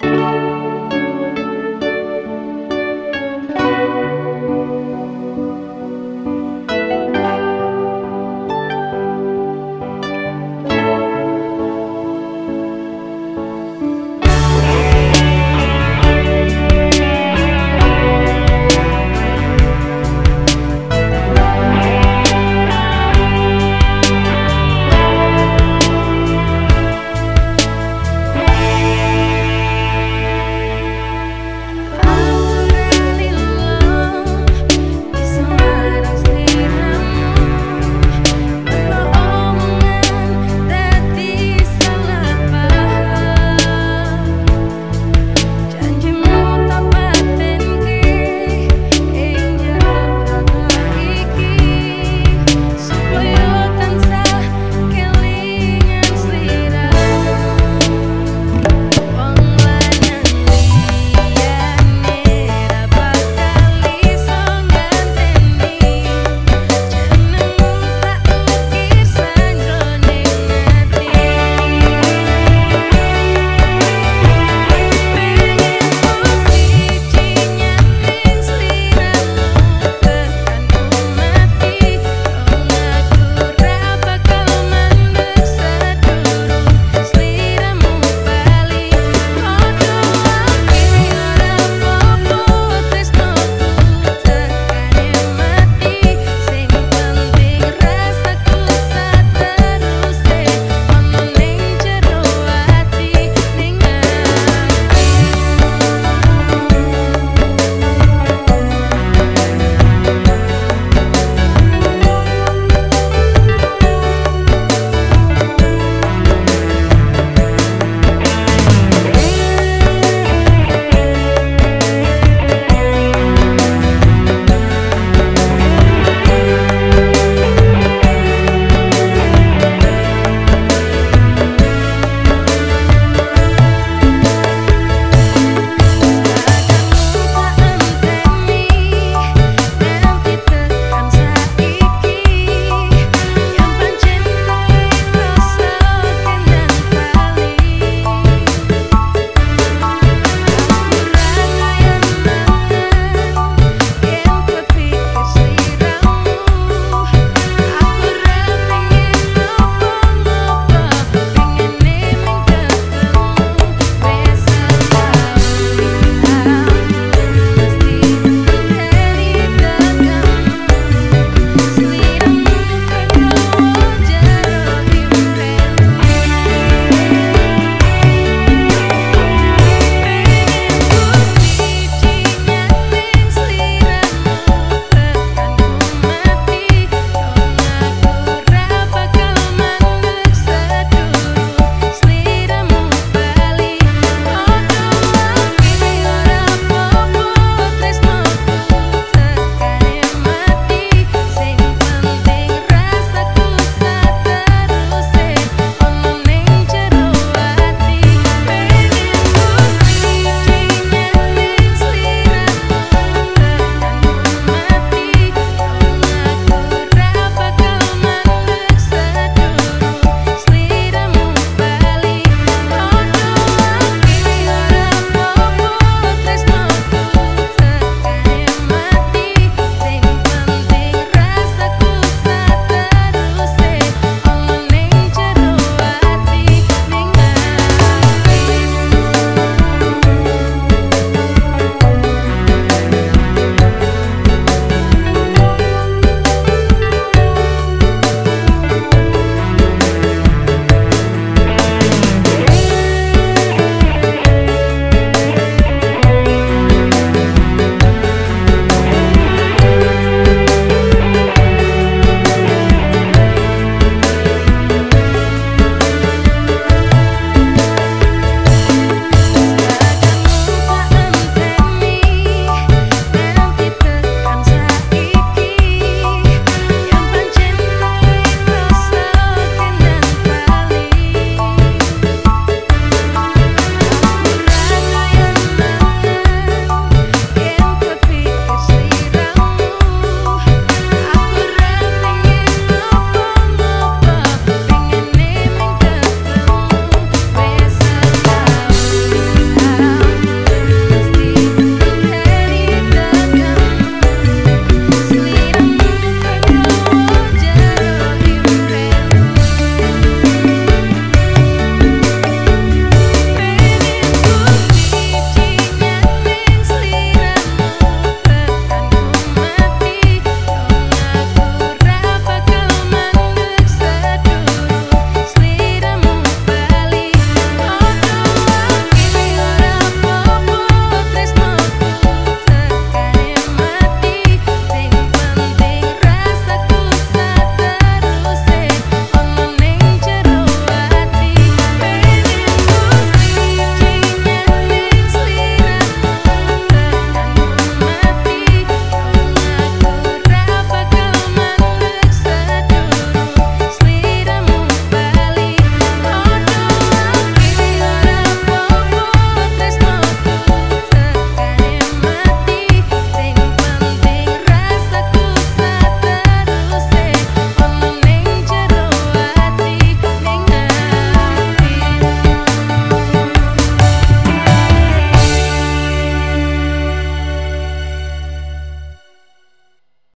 Música